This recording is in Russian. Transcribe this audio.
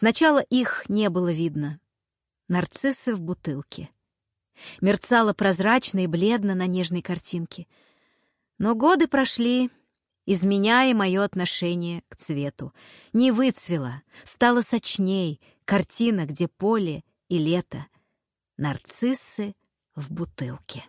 Сначала их не было видно. Нарциссы в бутылке. Мерцало прозрачно и бледно на нежной картинке. Но годы прошли, изменяя мое отношение к цвету. Не выцвела, стала сочней картина, где поле и лето. Нарциссы в бутылке.